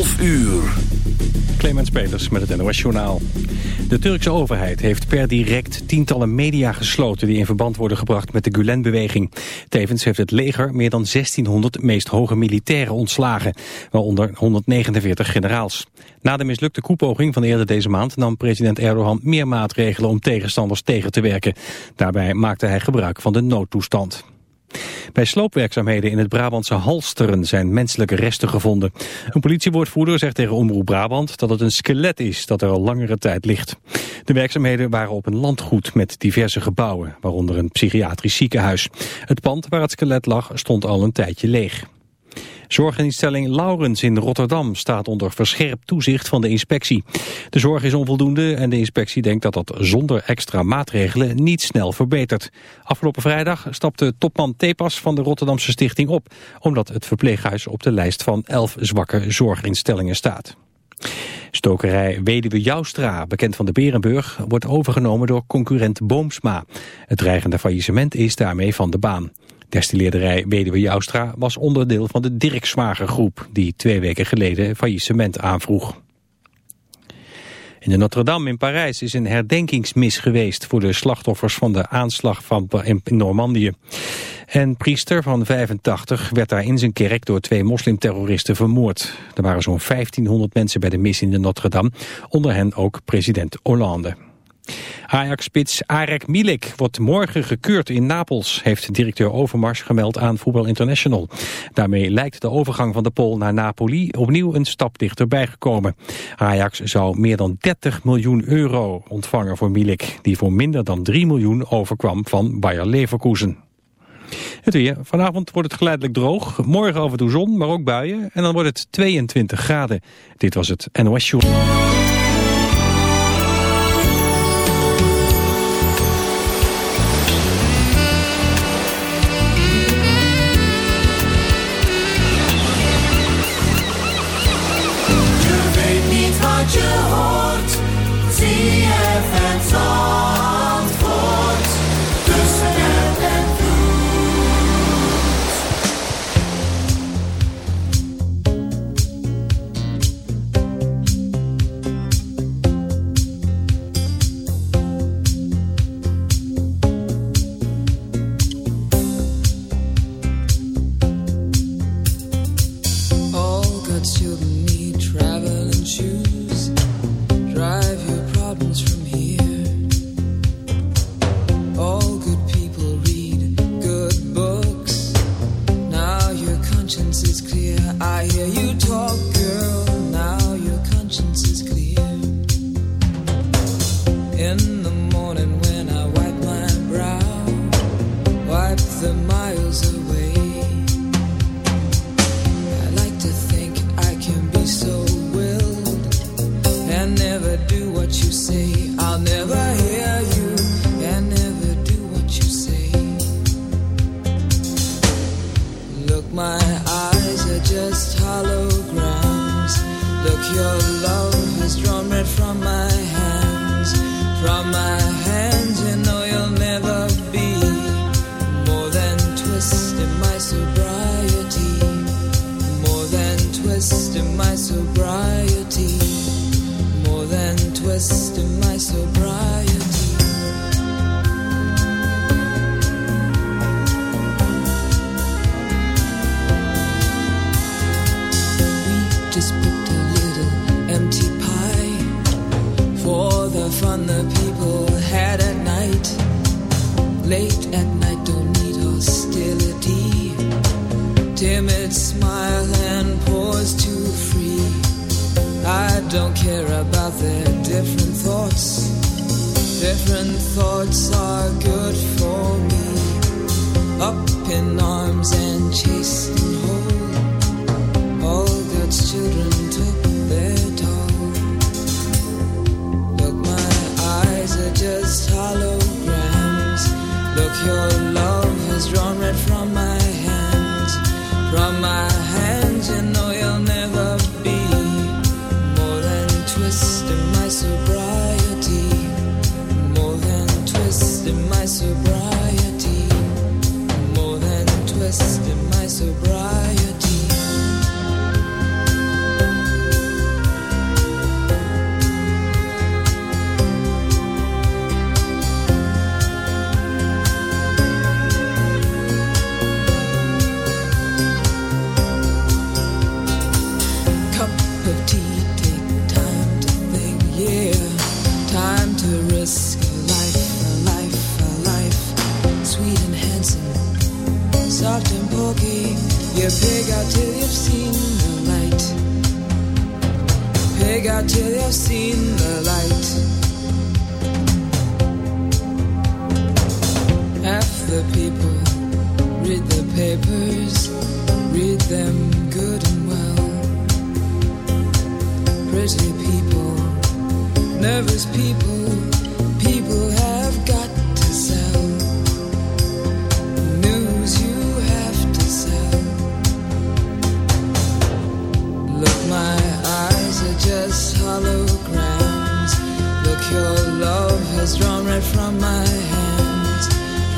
11 uur. Clemens Peters met het NOS Journaal. De Turkse overheid heeft per direct tientallen media gesloten... die in verband worden gebracht met de Gulen-beweging. Tevens heeft het leger meer dan 1600 meest hoge militairen ontslagen... waaronder 149 generaals. Na de mislukte koepoging van eerder deze maand... nam president Erdogan meer maatregelen om tegenstanders tegen te werken. Daarbij maakte hij gebruik van de noodtoestand. Bij sloopwerkzaamheden in het Brabantse Halsteren zijn menselijke resten gevonden. Een politiewoordvoerder zegt tegen Omroep Brabant dat het een skelet is dat er al langere tijd ligt. De werkzaamheden waren op een landgoed met diverse gebouwen, waaronder een psychiatrisch ziekenhuis. Het pand waar het skelet lag stond al een tijdje leeg. Zorginstelling Laurens in Rotterdam staat onder verscherpt toezicht van de inspectie. De zorg is onvoldoende en de inspectie denkt dat dat zonder extra maatregelen niet snel verbetert. Afgelopen vrijdag stapte topman Tepas van de Rotterdamse stichting op, omdat het verpleeghuis op de lijst van elf zwakke zorginstellingen staat. Stokerij Weduwe Joustra, bekend van de Berenburg, wordt overgenomen door concurrent Boomsma. Het dreigende faillissement is daarmee van de baan. Destilleerderij Weduwe Joustra was onderdeel van de Dirk Zwager groep... die twee weken geleden faillissement aanvroeg. In de Notre-Dame in Parijs is een herdenkingsmis geweest... voor de slachtoffers van de aanslag van in Normandië. En priester van 85 werd daar in zijn kerk door twee moslimterroristen vermoord. Er waren zo'n 1500 mensen bij de mis in de Notre-Dame, onder hen ook president Hollande. Ajax-spits Arek Milik wordt morgen gekeurd in Napels, heeft directeur Overmars gemeld aan Voetbal International. Daarmee lijkt de overgang van de Pool naar Napoli opnieuw een stap dichterbij gekomen. Ajax zou meer dan 30 miljoen euro ontvangen voor Milik, die voor minder dan 3 miljoen overkwam van Bayer Leverkusen. Het weer. Vanavond wordt het geleidelijk droog. Morgen af en toe zon, maar ook buien. En dan wordt het 22 graden. Dit was het NOS Show. am I so the people read the papers, read them good and well. Pretty people, nervous people, people have got to sell. News you have to sell. Look, my eyes are just holograms. Look, your love has drawn red from my.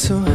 So.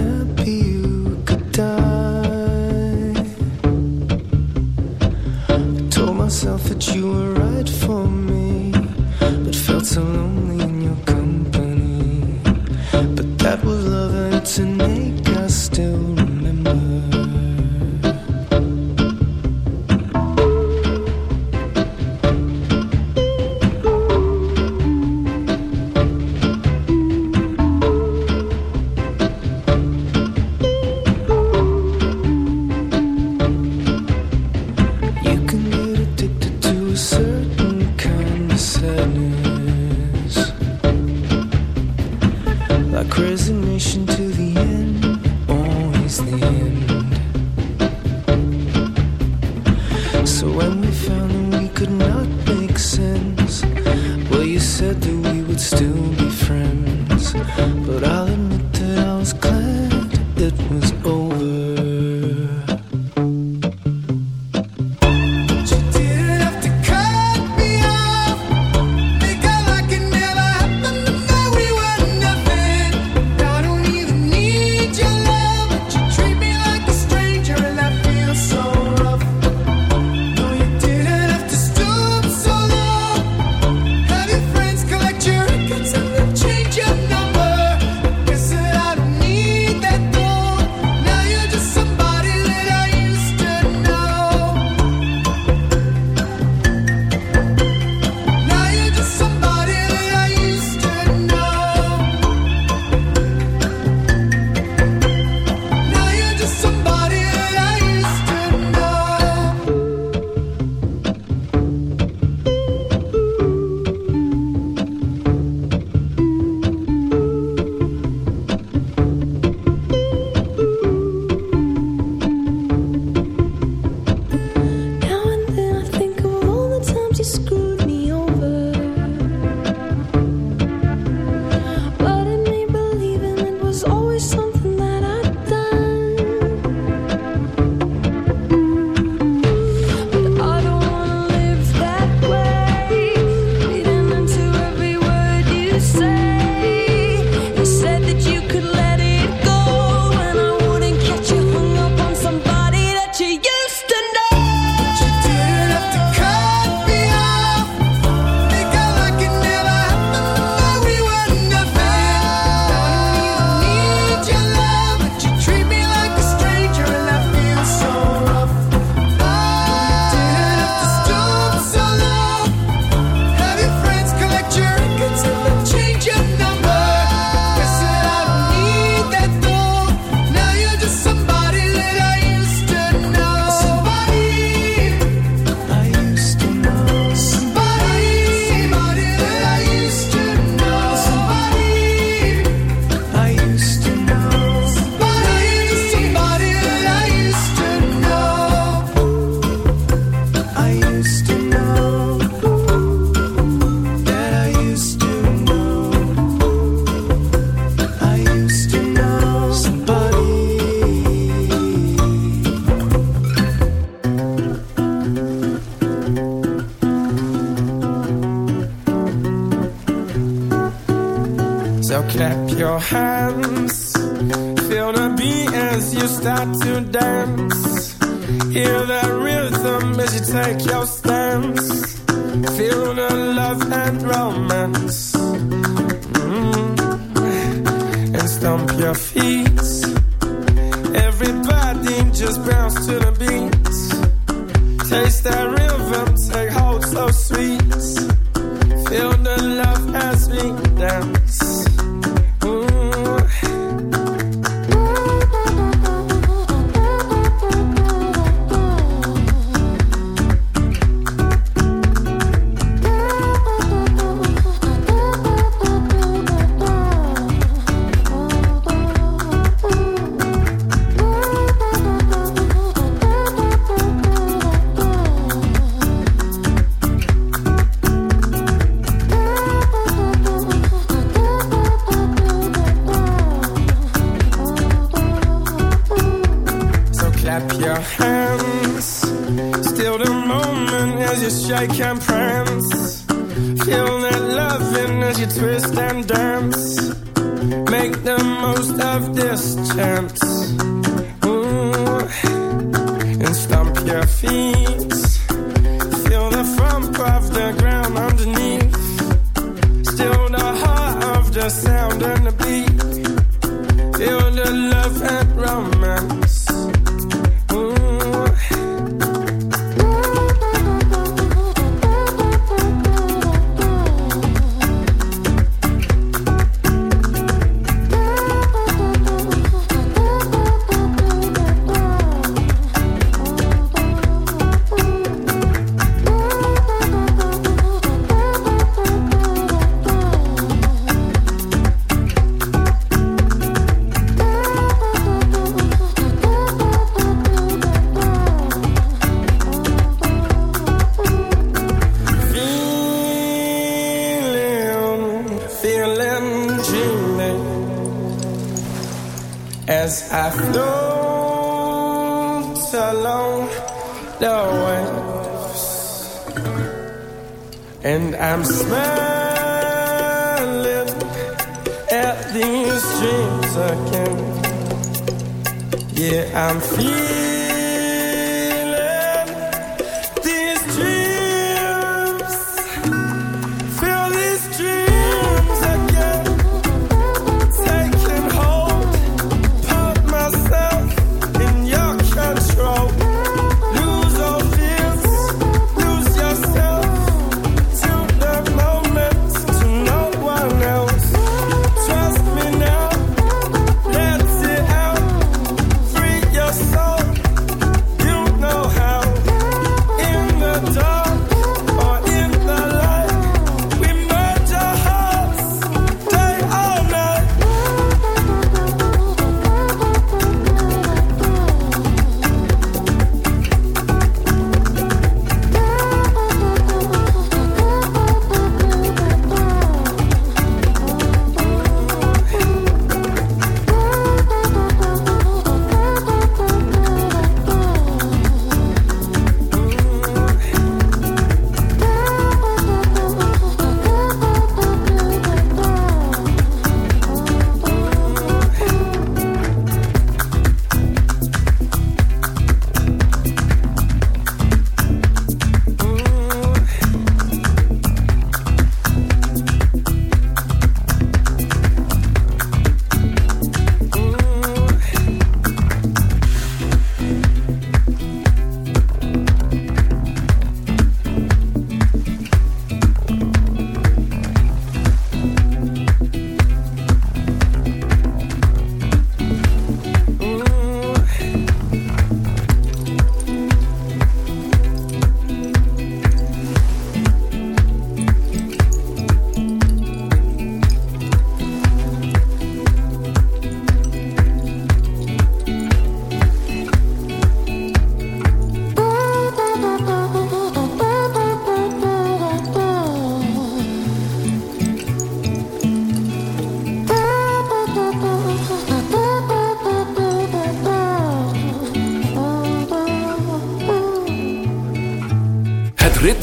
Thump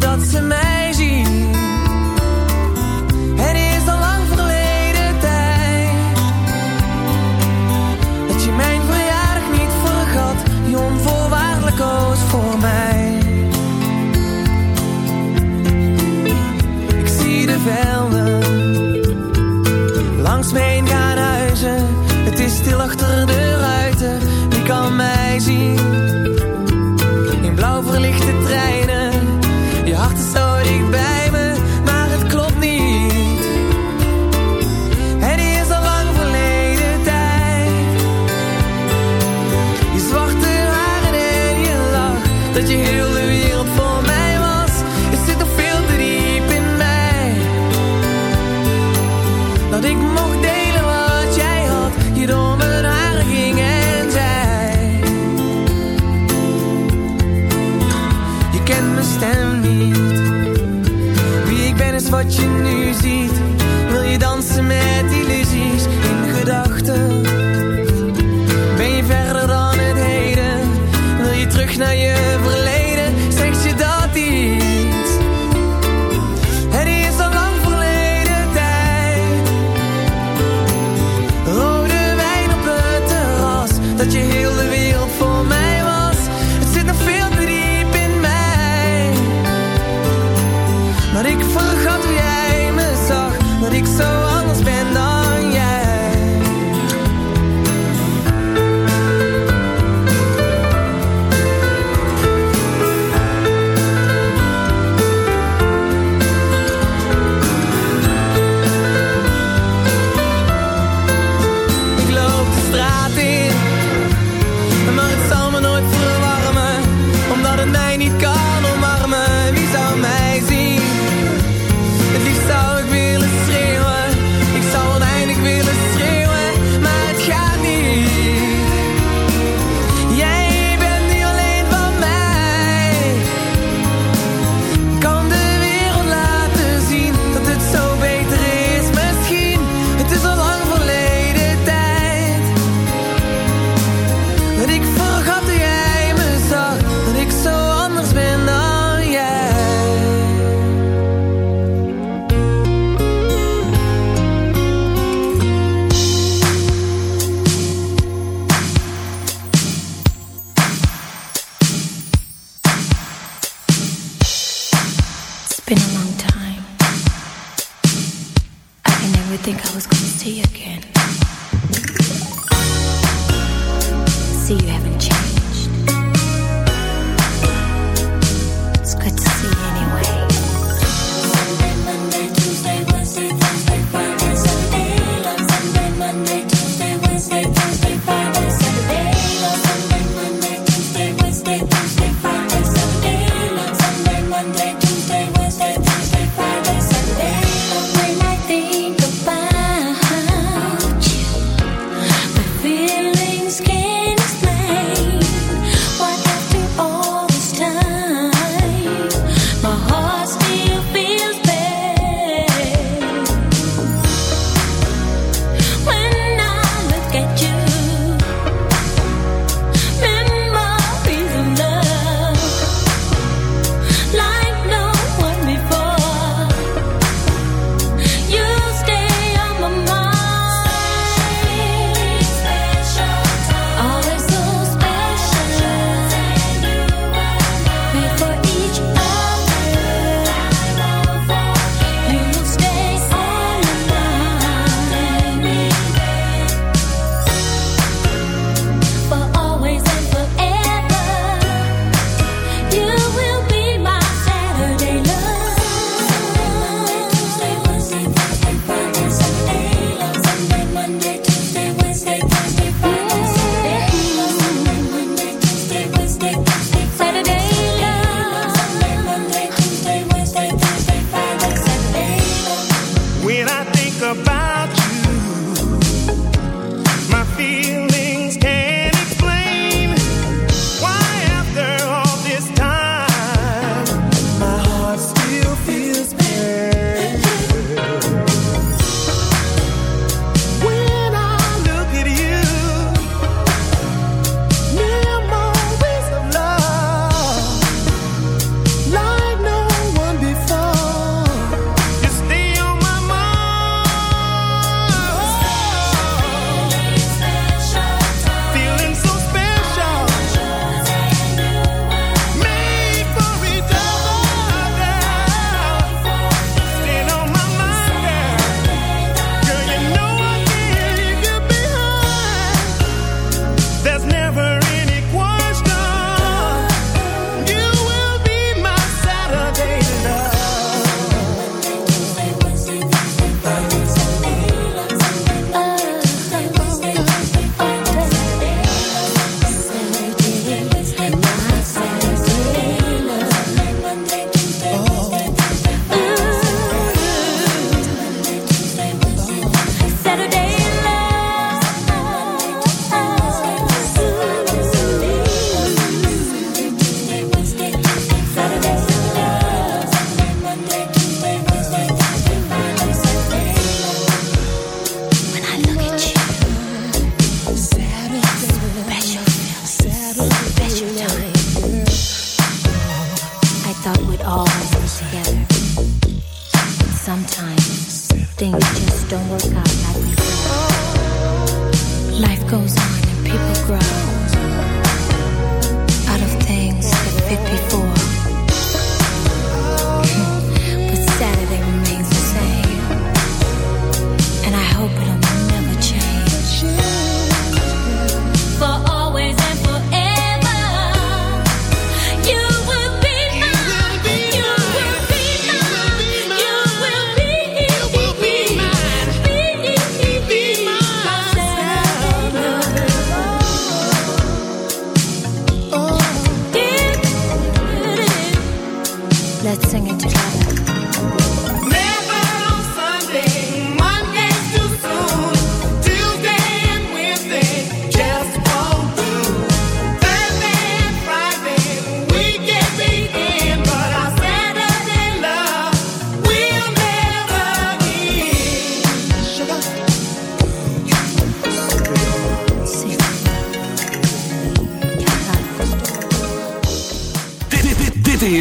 voordat ze mij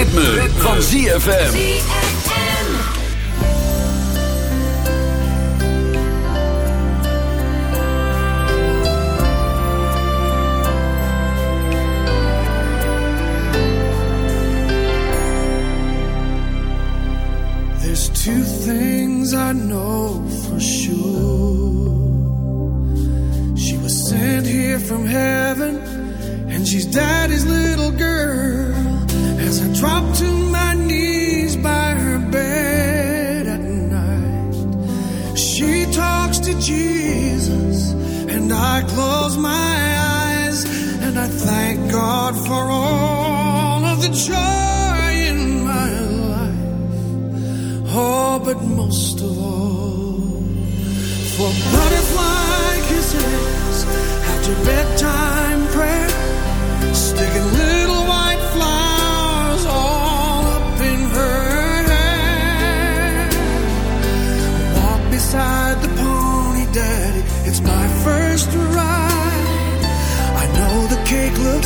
ritme, van ZFM.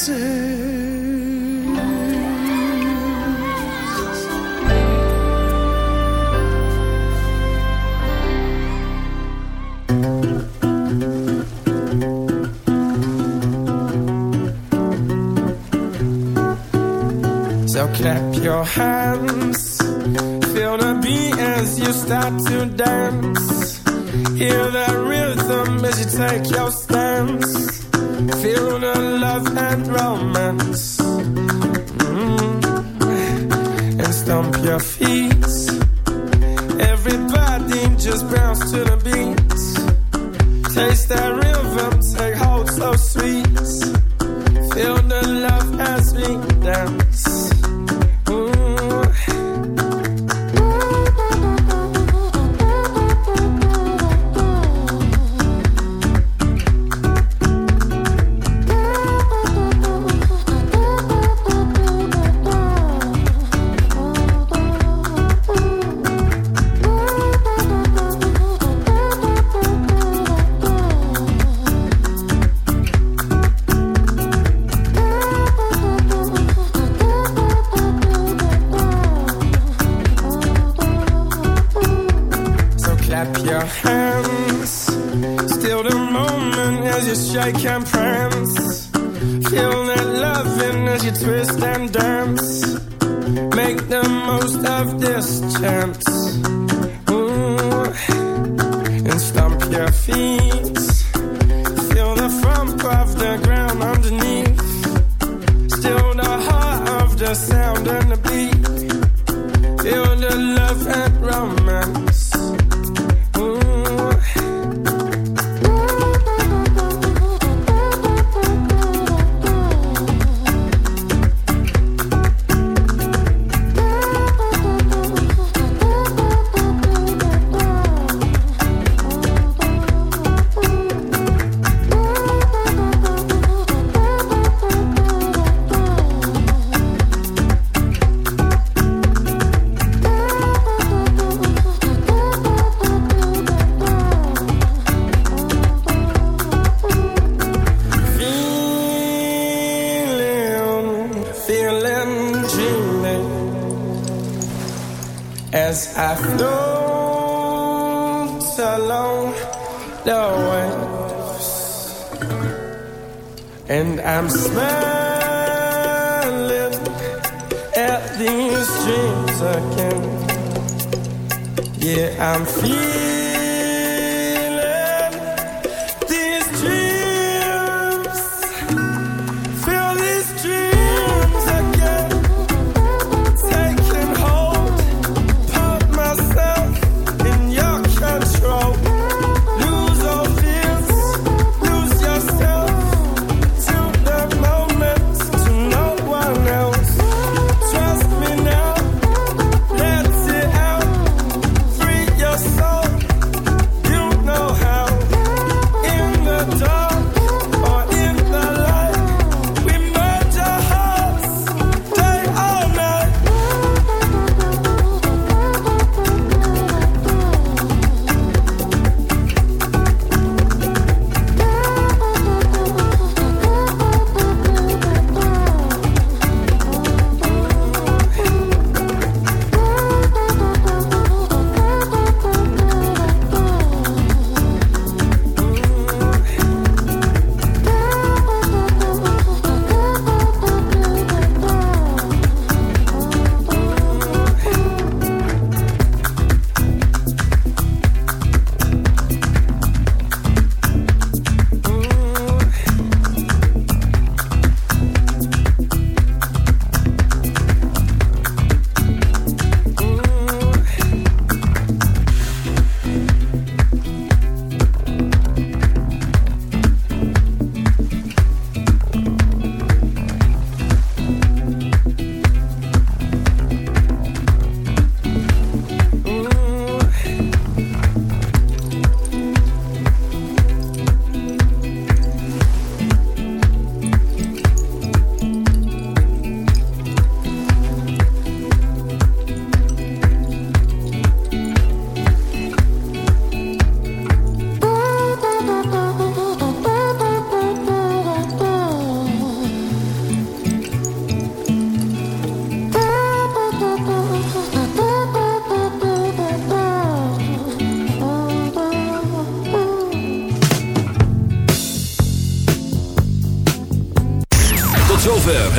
So clap your hands, feel the beat as you start to dance. Hear that rhythm as you take your stance Feel the love and romance mm -hmm. And stomp your feet